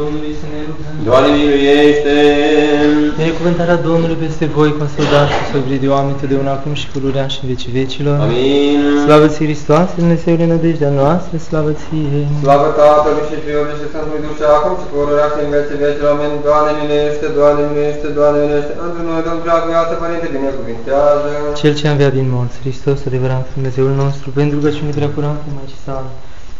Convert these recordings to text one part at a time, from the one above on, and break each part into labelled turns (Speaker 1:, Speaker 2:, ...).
Speaker 1: Domnului să ne rugăm.
Speaker 2: Doamne miluiește!
Speaker 1: Binecuvântarea Domnului peste voi, ca să o dați și să o de oameni totdeauna acum și pururea și în vecii vecilor.
Speaker 2: Amin!
Speaker 1: Slavă ție, Hristos, Dumnezeule nădejdea noastră, slavă ție!
Speaker 2: Slavă Tatălui și Fiului și Sfântului Duh și acum și pururea și în vecii vecilor. Amin! Doamne miluiește, Doamne miluiește, Doamne miluiește! Într noi, Domnul dragul, iată, Părinte, binecuvintează!
Speaker 1: Cel ce a înviat din morți, Hristos, adevărat, Dumnezeul nostru, pentru rugăciune prea curată, mai și sală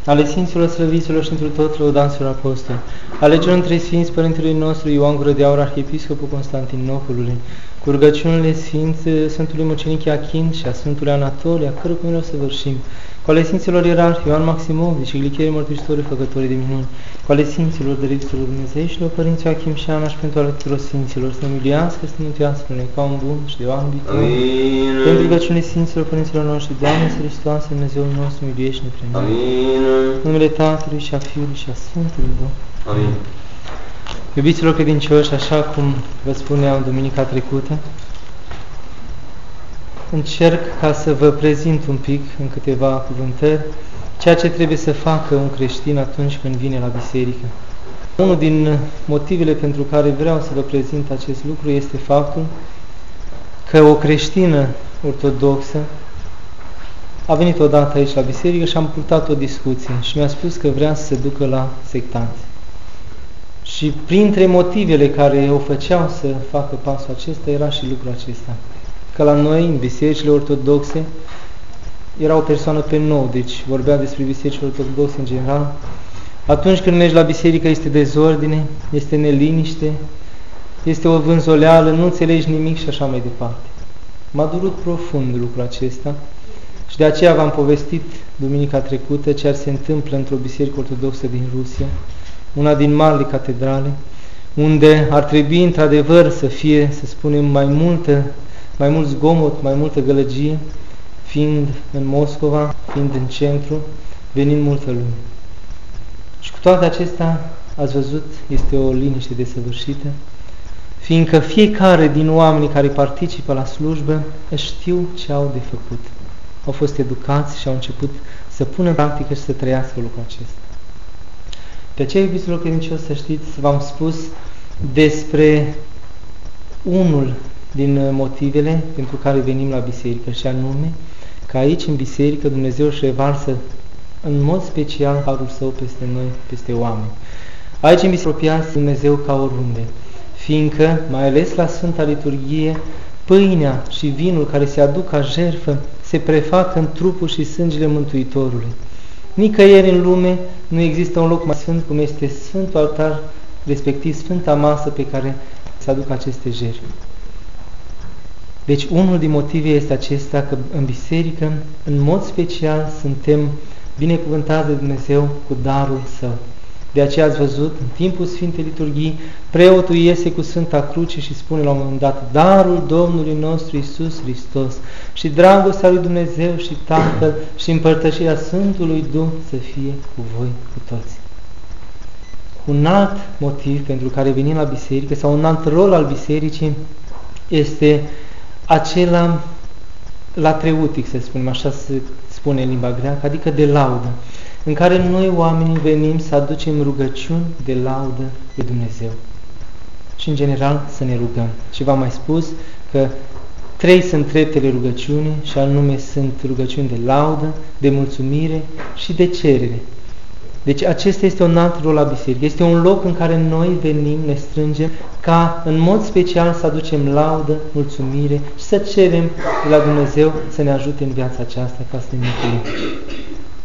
Speaker 1: ale Sfinților Slăviților și într tot lăudanților apostoli, ale celor între Sfinți Părintelui nostru Ioan Gură de Aur, Arhiepiscopul Constantinopolului, cu rugăciunile Sfinț Sfântului Mucenic Achin și a Sfântului Anatolie, a cărui cum să vârșim, cu ale Sfinților Ierarhi Ioan Maximovici și Glicherii Mărturitorii Făcătorii de Minuni, cu ale Sfinților Dăriților Dumnezeieșilor, Părinții Achim și Ana și pentru ale tuturor Sfinților, să ne miliască, să ne mântuiască, ne ca un bun și de oameni viitor. Pentru rugăciunile Sfinților Părinților noștri, Doamne, să Hristoase, Dumnezeul nostru, miliește-ne prin
Speaker 2: Amin.
Speaker 1: numele Tatălui și a Fiului și a Sfântului Duh.
Speaker 2: Amin.
Speaker 1: Iubiților credincioși, așa cum vă spuneam duminica trecută, încerc ca să vă prezint un pic în câteva cuvântări ceea ce trebuie să facă un creștin atunci când vine la biserică. Unul din motivele pentru care vreau să vă prezint acest lucru este faptul că o creștină ortodoxă a venit odată aici la biserică și am purtat o discuție și mi-a spus că vrea să se ducă la sectanți. Și printre motivele care o făceau să facă pasul acesta era și lucrul acesta că la noi, în bisericile ortodoxe, era o persoană pe nou, deci vorbea despre bisericile ortodoxe în general. Atunci când mergi la biserică este dezordine, este neliniște, este o vânzoleală, nu înțelegi nimic și așa mai departe. M-a durut profund lucrul acesta și de aceea v-am povestit duminica trecută ce ar se întâmplă într-o biserică ortodoxă din Rusia, una din marile catedrale, unde ar trebui într-adevăr să fie, să spunem, mai multă mai mult zgomot, mai multă gălăgie, fiind în Moscova, fiind în centru, venind multă lume. Și cu toate acestea, ați văzut, este o liniște desăvârșită, fiindcă fiecare din oamenii care participă la slujbă știu ce au de făcut. Au fost educați și au început să pună în practică și să trăiască lucrul acesta. De aceea, iubiților credincioși, să știți, v-am spus despre unul din uh, motivele pentru care venim la biserică și anume că aici în biserică Dumnezeu își revarsă în mod special harul său peste noi, peste oameni. Aici în biserică Dumnezeu ca oriunde, fiindcă, mai ales la Sfânta Liturghie, pâinea și vinul care se aduc ca jertfă se prefac în trupul și sângele Mântuitorului. Nicăieri în lume nu există un loc mai sfânt cum este Sfântul Altar, respectiv Sfânta Masă pe care se aduc aceste jertfe. Deci unul din motive este acesta că în biserică, în mod special, suntem binecuvântați de Dumnezeu cu darul Său. De aceea ați văzut, în timpul Sfintei Liturghii, preotul iese cu Sfânta Cruce și spune la un moment dat, darul Domnului nostru Isus Hristos și dragostea lui Dumnezeu și Tatăl și împărtășirea Sfântului Duh să fie cu voi cu toți. Un alt motiv pentru care venim la biserică sau un alt rol al bisericii este acela latreutic, să spunem, așa se spune în limba greacă, adică de laudă, în care noi oamenii venim să aducem rugăciuni de laudă de Dumnezeu. Și în general să ne rugăm. Și v-am mai spus că trei sunt treptele rugăciunii și anume sunt rugăciuni de laudă, de mulțumire și de cerere. Deci acesta este un alt rol la biserică. Este un loc în care noi venim, ne strângem, ca în mod special să aducem laudă, mulțumire și să cerem de la Dumnezeu să ne ajute în viața aceasta ca să ne mântuim.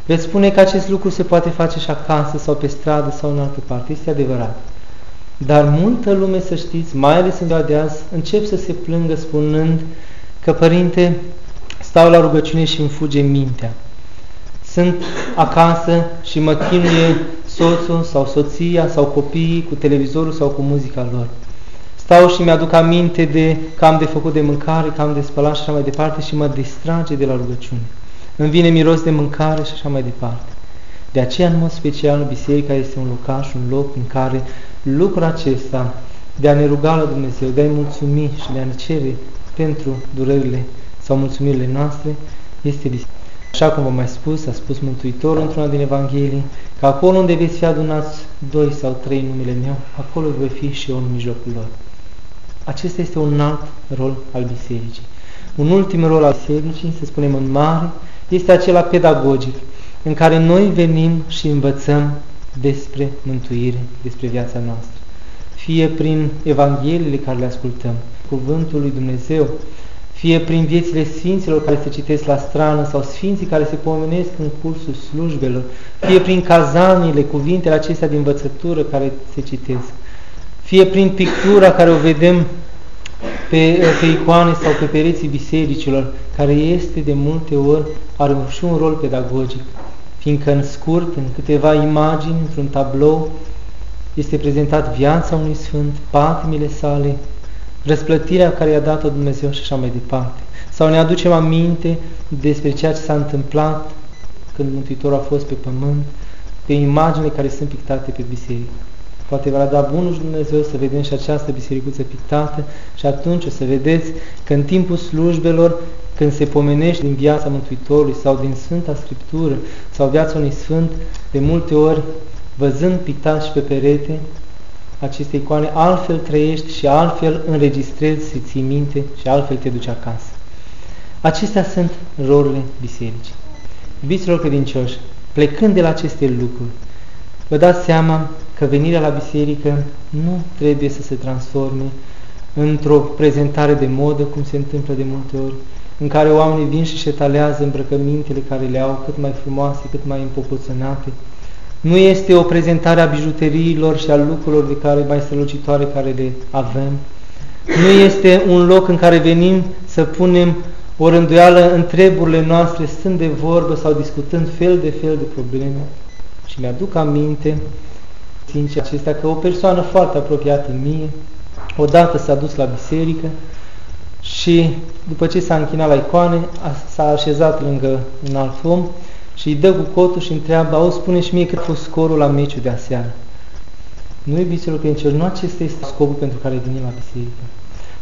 Speaker 1: Veți spune că acest lucru se poate face și acasă sau pe stradă sau în altă parte. Este adevărat. Dar multă lume, să știți, mai ales în ziua de azi, încep să se plângă spunând că, Părinte, stau la rugăciune și îmi fuge mintea sunt acasă și mă chinuie soțul sau soția sau copiii cu televizorul sau cu muzica lor. Stau și mi-aduc aminte de că am de făcut de mâncare, că am de spălat și așa mai departe și mă distrage de la rugăciune. Îmi vine miros de mâncare și așa mai departe. De aceea, în mod special, biserica este un locaș, un loc în care lucrul acesta de a ne ruga la Dumnezeu, de a-i mulțumi și de a ne cere pentru durerile sau mulțumirile noastre, este biserica. Așa cum v-am mai spus, a spus Mântuitorul într-una din Evanghelii, că acolo unde veți fi adunați doi sau trei numele meu, acolo voi fi și eu în mijlocul lor. Acesta este un alt rol al bisericii. Un ultim rol al bisericii, să spunem în mare, este acela pedagogic, în care noi venim și învățăm despre mântuire, despre viața noastră. Fie prin Evangheliile care le ascultăm, Cuvântul lui Dumnezeu, fie prin viețile Sfinților care se citesc la strană sau Sfinții care se pomenesc în cursul slujbelor, fie prin cazanile, cuvintele acestea de învățătură care se citesc, fie prin pictura care o vedem pe, pe icoane sau pe pereții bisericilor, care este de multe ori, are și un rol pedagogic, fiindcă în scurt, în câteva imagini, într-un tablou, este prezentat viața unui sfânt, patimile sale, răsplătirea care i-a dat-o Dumnezeu și așa mai departe. Sau ne aducem aminte despre ceea ce s-a întâmplat când Mântuitorul a fost pe pământ, pe imaginile care sunt pictate pe biserică. Poate va da bunul și Dumnezeu să vedem și această bisericuță pictată și atunci o să vedeți că în timpul slujbelor, când se pomenește din viața Mântuitorului sau din Sfânta Scriptură sau viața unui Sfânt, de multe ori, văzând pictat și pe perete, aceste icoane, altfel trăiești și altfel înregistrezi, să ții minte și altfel te duci acasă. Acestea sunt rolurile bisericii. Iubiților credincioși, plecând de la aceste lucruri, vă dați seama că venirea la biserică nu trebuie să se transforme într-o prezentare de modă, cum se întâmplă de multe ori, în care oamenii vin și șetalează îmbrăcămintele care le au cât mai frumoase, cât mai împopoțănate, nu este o prezentare a bijuteriilor și a lucrurilor de care mai strălucitoare care le avem. Nu este un loc în care venim să punem o rânduială în treburile noastre, stând de vorbă sau discutând fel de fel de probleme. Și mi-aduc aminte, sincer, acestea, că o persoană foarte apropiată mie, odată s-a dus la biserică și după ce s-a închinat la icoane, s-a așezat lângă un alt om și îi dă cu cotul și întreabă, au spune și mie cât a fost scorul la meciul de aseară. Nu, iubiților credincioși, nu acesta este scopul pentru care venim la biserică.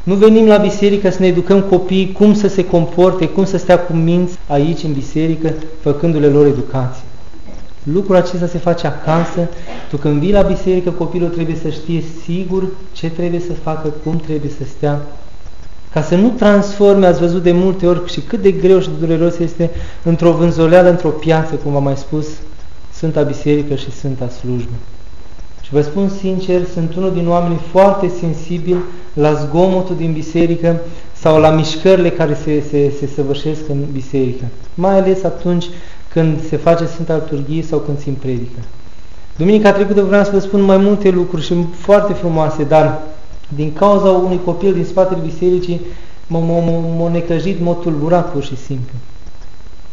Speaker 1: Nu venim la biserică să ne educăm copiii cum să se comporte, cum să stea cu minți aici în biserică, făcându-le lor educație. Lucrul acesta se face acasă. Tu când vii la biserică, copilul trebuie să știe sigur ce trebuie să facă, cum trebuie să stea ca să nu transforme, ați văzut de multe ori și cât de greu și de dureros este într-o vânzoleală, într-o piață, cum v-am mai spus, Sfânta Biserică și Sfânta Slujbă. Și vă spun sincer, sunt unul din oamenii foarte sensibil la zgomotul din biserică sau la mișcările care se, se, se săvârșesc în biserică. Mai ales atunci când se face Sfânta Liturghie sau când se predică. Duminica trecută vreau să vă spun mai multe lucruri și foarte frumoase, dar din cauza unui copil din spatele bisericii, m-a necăjit, m-a tulburat pur și simplu.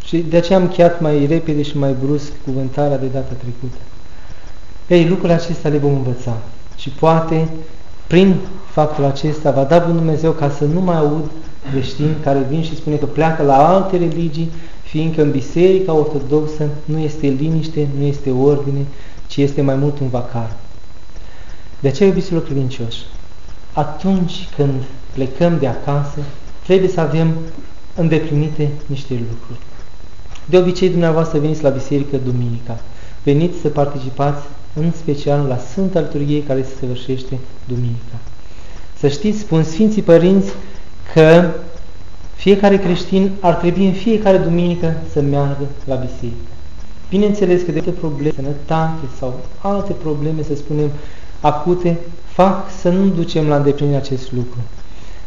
Speaker 1: Și de aceea am chiat mai repede și mai brusc cuvântarea de data trecută. Ei, lucrurile acestea le vom învăța. Și poate, prin faptul acesta, va da Bunul Dumnezeu ca să nu mai aud creștini care vin și spune că pleacă la alte religii, fiindcă în Biserica Ortodoxă nu este liniște, nu este ordine, ci este mai mult un vacar. De aceea, iubiților credincioși, atunci când plecăm de acasă, trebuie să avem îndeplinite niște lucruri. De obicei, dumneavoastră veniți la biserică duminica. Veniți să participați în special la Sfânta Liturghie care se săvârșește duminica. Să știți, spun Sfinții Părinți că fiecare creștin ar trebui în fiecare duminică să meargă la biserică. Bineînțeles că de probleme, sănătate sau alte probleme, să spunem, acute, fac să nu ducem la îndeplinire acest lucru.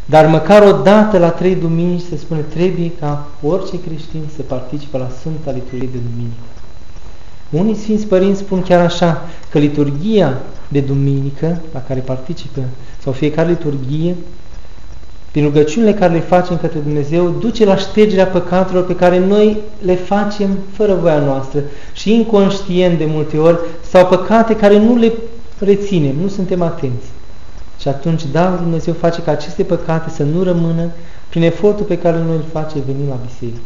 Speaker 1: Dar măcar o dată la trei duminici se spune trebuie ca orice creștin să participe la Sfânta Liturghie de Duminică. Unii Sfinți Părinți spun chiar așa, că liturgia de duminică la care participă, sau fiecare liturgie, prin rugăciunile care le facem către Dumnezeu, duce la ștergerea păcatelor pe care noi le facem fără voia noastră și inconștient de multe ori, sau păcate care nu le reținem, nu suntem atenți. Și atunci, da, Dumnezeu face ca aceste păcate să nu rămână prin efortul pe care noi îl face venind la biserică.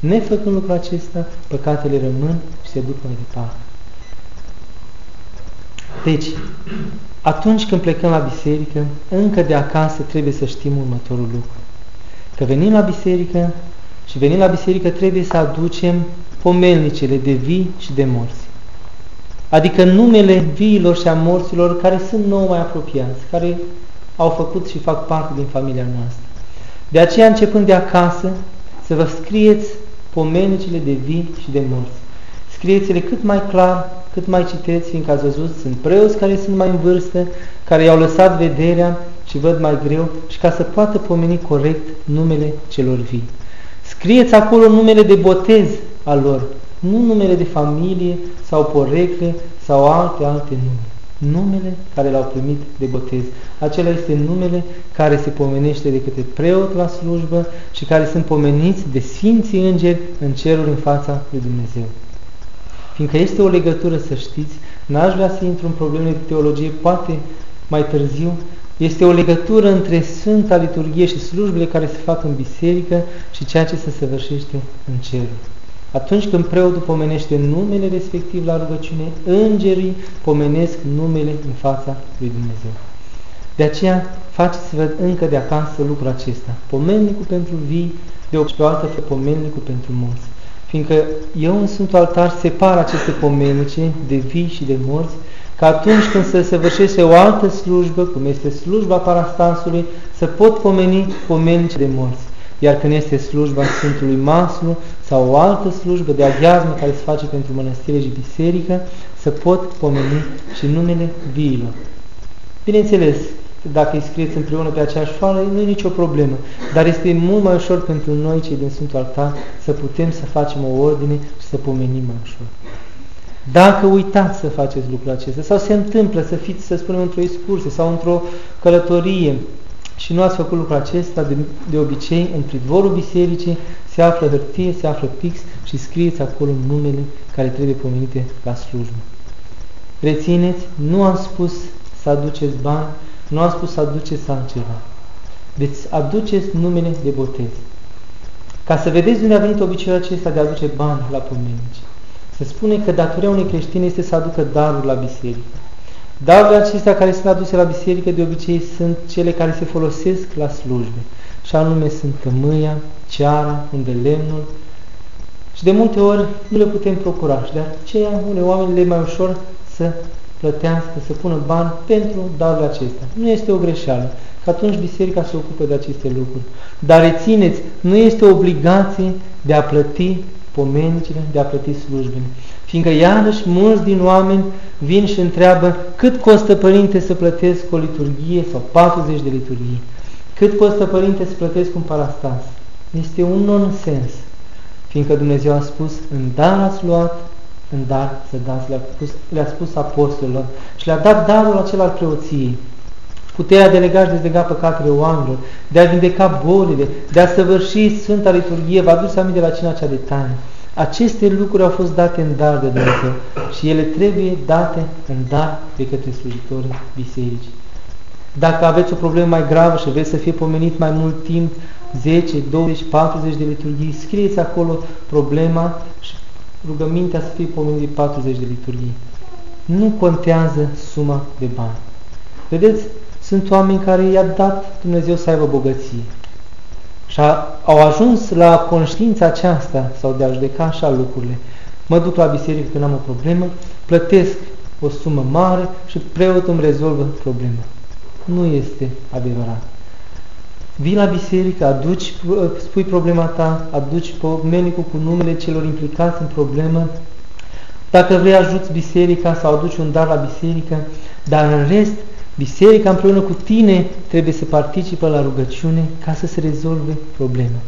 Speaker 1: Nefăcând lucrul acesta, păcatele rămân și se duc mai departe. Deci, atunci când plecăm la biserică, încă de acasă trebuie să știm următorul lucru. Că venim la biserică Și venind la biserică trebuie să aducem pomelnicele de vii și de morți. Adică numele viilor și a morților care sunt nou mai apropiați, care au făcut și fac parte din familia noastră. De aceea, începând de acasă, să vă scrieți pomenicile de vii și de morți. Scrieți-le cât mai clar, cât mai citeți, fiindcă ați văzut, sunt preoți care sunt mai în vârstă, care i-au lăsat vederea și văd mai greu și ca să poată pomeni corect numele celor vii. Scrieți acolo numele de botez al lor, nu numele de familie sau porecle sau alte, alte nume. Numele care l-au primit de botez. Acela este numele care se pomenește de către preot la slujbă și care sunt pomeniți de Sfinții Îngeri în cerul în fața lui Dumnezeu. Fiindcă este o legătură, să știți, n-aș vrea să intru în probleme de teologie, poate mai târziu, este o legătură între Sfânta Liturghie și slujbele care se fac în biserică și ceea ce se săvârșește în cer. Atunci când preotul pomenește numele respectiv la rugăciune, îngerii pomenesc numele în fața lui Dumnezeu. De aceea, faceți-vă încă de acasă lucrul acesta. Pomennicul pentru vii, de o altă pomennicul pentru morți. Fiindcă eu în Sfântul Altar separ aceste pomennice de vii și de morți, că atunci când se săvârșește o altă slujbă, cum este slujba parastasului, să pot pomeni pomenice de morți. Iar când este slujba Sfântului Maslu sau o altă slujbă de aghiazmă care se face pentru mănăstire și biserică, să pot pomeni și numele viilor. Bineînțeles, dacă îi scrieți împreună pe aceeași foaie, nu e nicio problemă, dar este mult mai ușor pentru noi, cei din Sfântul Altar, să putem să facem o ordine și să pomenim mai ușor. Dacă uitați să faceți lucrul acesta sau se întâmplă să fiți, să spunem, într-o excursie sau într-o călătorie și nu ați făcut lucrul acesta, de, de obicei, în pridvorul bisericii se află hârtie, se află pix și scrieți acolo numele care trebuie pomenite la slujbă. Rețineți, nu am spus să aduceți bani, nu am spus să aduceți altceva. Deci aduceți numele de botez. Ca să vedeți unde a venit obiceiul acesta de a aduce bani la pomenici. Se spune că datoria unui creștin este să aducă daruri la biserică. Darurile acestea care sunt aduse la biserică de obicei sunt cele care se folosesc la slujbe. Și anume sunt cămâia, ceara, lemnul. Și de multe ori nu le putem procura. Și de aceea unei oameni le mai ușor să plătească, să pună bani pentru darurile acestea. Nu este o greșeală, că atunci biserica se ocupă de aceste lucruri. Dar rețineți, nu este o obligație de a plăti pomenicile, de a plăti slujbele. Fiindcă iarăși mulți din oameni vin și întreabă cât costă părinte să plătesc o liturghie sau 40 de liturghii. Cât costă părinte să plătesc un parastas? Este un nonsens. Fiindcă Dumnezeu a spus, în dar ați luat, în dar să dați, le-a spus, le spus apostolilor și le-a dat darul acela al preoției. Puterea de lega și dezlega păcatele oamenilor, de a vindeca bolile, de a săvârși Sfânta Liturghie, vă aduceți aminte de la cina cea de taină. Aceste lucruri au fost date în dar de Dumnezeu și ele trebuie date în dar de către slujitorii bisericii. Dacă aveți o problemă mai gravă și vreți să fie pomenit mai mult timp, 10, 20, 40 de liturghii, scrieți acolo problema și rugămintea să fie pomenit 40 de liturghii. Nu contează suma de bani. Vedeți, sunt oameni care i-a dat Dumnezeu să aibă bogăție. Și a, au ajuns la conștiința aceasta sau de a judeca așa lucrurile. Mă duc la biserică când am o problemă, plătesc o sumă mare și preotul îmi rezolvă problema. Nu este adevărat. Vii la biserică, aduci, spui problema ta, aduci pomenicul cu numele celor implicați în problemă. Dacă vrei ajuți biserica sau aduci un dar la biserică, dar în rest Biserica împreună cu tine trebuie să participe la rugăciune ca să se rezolve problema.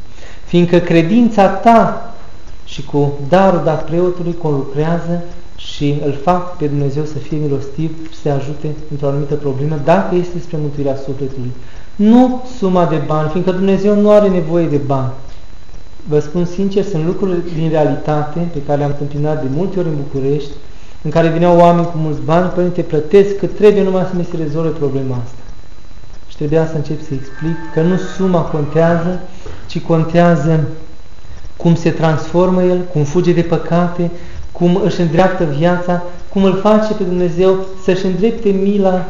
Speaker 1: Fiindcă credința ta și cu darul dat preotului conlucrează și îl fac pe Dumnezeu să fie milostiv și să ajute într-o anumită problemă dacă este spre mântuirea sufletului. Nu suma de bani, fiindcă Dumnezeu nu are nevoie de bani. Vă spun sincer, sunt lucruri din realitate pe care le-am întâmpinat de multe ori în București, în care vineau oameni cu mulți bani, Părinte, plătesc că trebuie numai să mi se rezolve problema asta. Și trebuia să încep să explic că nu suma contează, ci contează cum se transformă el, cum fuge de păcate, cum își îndreaptă viața, cum îl face pe Dumnezeu să-și îndrepte mila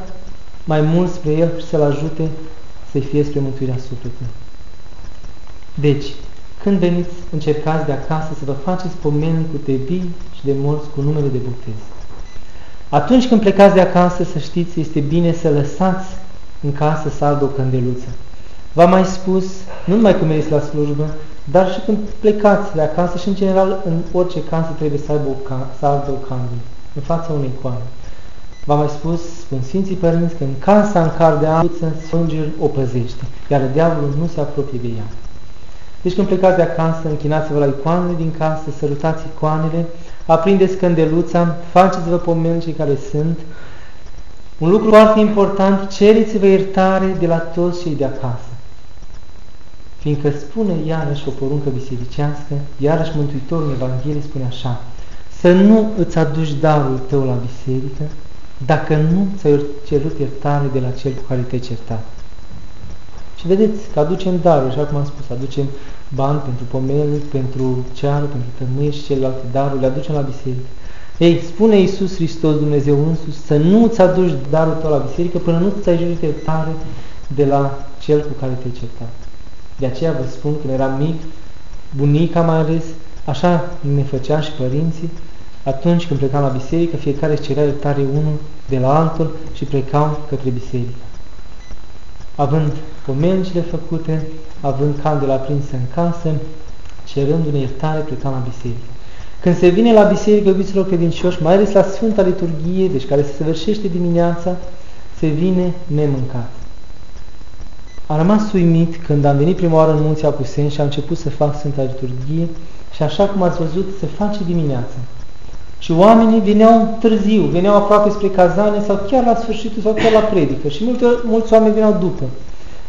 Speaker 1: mai mult spre el și să-l ajute să-i fie spre mântuirea sufletului. Deci, când veniți, încercați de acasă să vă faceți pomeni cu tebii și de morți cu numele de botez. Atunci când plecați de acasă, să știți, este bine să lăsați în casă să ardă o candeluță. V-am mai spus, nu numai când mergeți la slujbă, dar și când plecați de acasă și în general în orice casă trebuie să, aibă o, să aibă o candelă în fața unei icoane. V-am mai spus, spun Sfinții Părinți, că în casa în care de aluță Înger o păzește, iar diavolul nu se apropie de ea. Deci când plecați de acasă, închinați-vă la icoanele din casă, sărutați icoanele, aprindeți cândeluța, faceți-vă pomeni cei care sunt. Un lucru foarte important, cereți-vă iertare de la toți cei de acasă. Fiindcă spune iarăși o poruncă bisericească, iarăși Mântuitorul Evanghelie spune așa, să nu îți aduci darul tău la biserică, dacă nu ți-ai cerut iertare de la cel cu care te-ai certat. Și vedeți că aducem daruri, așa cum am spus, aducem bani pentru pomeli, pentru ceară, pentru tămâie și celelalte daruri, le aducem la biserică. Ei, spune Iisus Hristos, Dumnezeu însus, să nu ți aduci darul tău la biserică până nu ți-ai jurit iertare de la cel cu care te-ai certat. De aceea vă spun, când eram mic, bunica mai ales, așa ne făcea și părinții, atunci când plecam la biserică, fiecare își cerea iertare unul de la altul și plecau către biserică. Având pomencile făcute, având candela aprinsă în casă, cerându-ne iertare, plecam la biserică. Când se vine la biserică, iubiților credincioși, mai ales la Sfânta Liturghie, deci care se săvârșește dimineața, se vine nemâncat. Am rămas uimit când am venit prima oară în Munții Apuseni și am început să fac Sfânta Liturghie și așa cum ați văzut, se face dimineața. Și oamenii veneau târziu, veneau aproape spre cazane sau chiar la sfârșitul sau chiar la predică. Și multe, mulți oameni veneau după.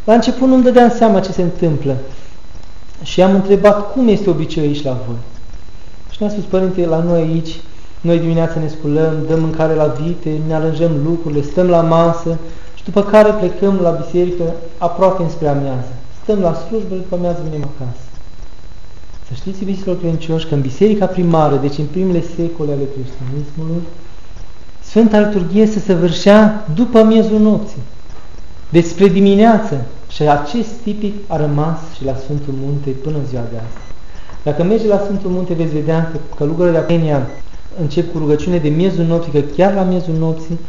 Speaker 1: La început nu-mi dădeam seama ce se întâmplă. Și am întrebat cum este obiceiul aici la voi. Și ne-a spus, Părinte, la noi aici, noi dimineața ne sculăm, dăm mâncare la vite, ne arranjăm lucrurile, stăm la masă și după care plecăm la biserică aproape înspre amiază. Stăm la slujbă, după amiază venim acasă. Să știți, iubiților credincioși, că în biserica primară, deci în primele secole ale creștinismului, Sfânta Liturghie se săvârșea după miezul nopții, despre dimineață. Și acest tipic a rămas și la Sfântul Munte până ziua de astăzi. Dacă mergi la Sfântul Munte, veți vedea că călugările de Apenia încep cu rugăciune de miezul nopții, că chiar la miezul nopții,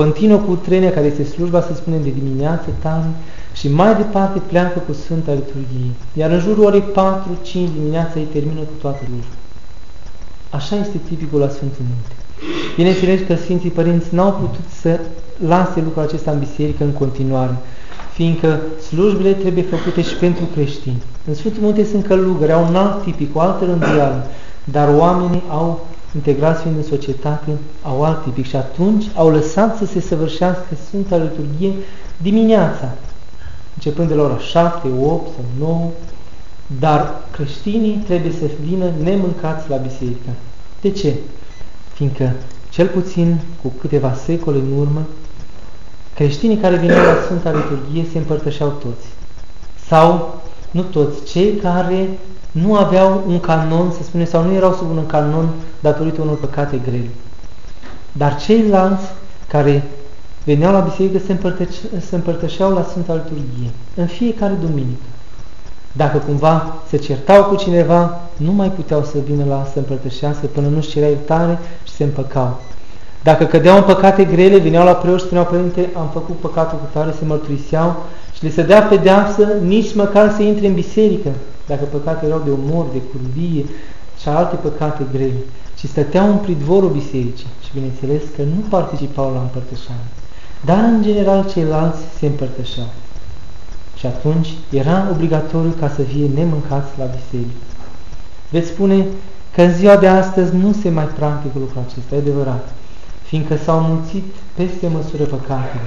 Speaker 1: continuă cu trenia care este slujba, să spunem, de dimineață tare, și mai departe pleacă cu Sfânta Liturghie. Iar în jurul orei 4-5 dimineața îi termină cu toată lucrul. Așa este tipicul la Sfântul Munte. Bineînțeles că Sfinții Părinți n-au putut să lase lucrul acesta în biserică în continuare, fiindcă slujbele trebuie făcute și pentru creștini. În Sfântul Munte sunt călugări, au un alt tipic, o altă rânduială, dar oamenii au integrați fiind în societate, au alt tipic și atunci au lăsat să se săvârșească Sfânta Liturghie dimineața, începând de la ora 7, 8 sau 9, dar creștinii trebuie să vină nemâncați la biserică. De ce? Fiindcă, cel puțin cu câteva secole în urmă, creștinii care vineau la Sfânta Liturghie se împărtășeau toți. Sau, nu toți, cei care nu aveau un canon, să spunem, sau nu erau sub un canon datorită unor păcate grele. Dar ceilalți care veneau la biserică se, împărtășe, se împărtășeau la Sfânta Liturghie, în fiecare duminică. Dacă cumva se certau cu cineva, nu mai puteau să vină la să împărtășească până nu-și cerea iertare și se împăcau. Dacă cădeau în păcate grele, vineau la preot și spuneau, Părinte, am făcut păcatul cu tare, se mărturiseau și le se dea pedeapsă nici măcar să intre în biserică, dacă păcate erau de omor, de curbie și alte păcate grele, ci stăteau în pridvorul bisericii și bineînțeles că nu participau la împărtășare. Dar, în general, ceilalți se împărtășeau. Și atunci era obligatoriu ca să fie nemâncați la biserică. Veți spune că în ziua de astăzi nu se mai practică lucrul acesta, e adevărat, fiindcă s-au mulțit peste măsură păcatele.